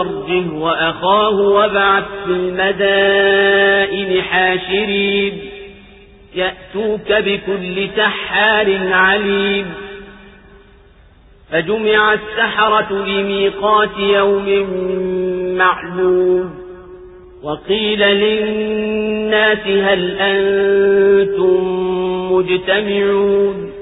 أرجه وأخاه وابعث في المدائن حاشرين. يأتوك بكل سحار عليم. فجمع السحرة لميقات يوم معلوم. وقيل للناس هل أنتم مجتمعون؟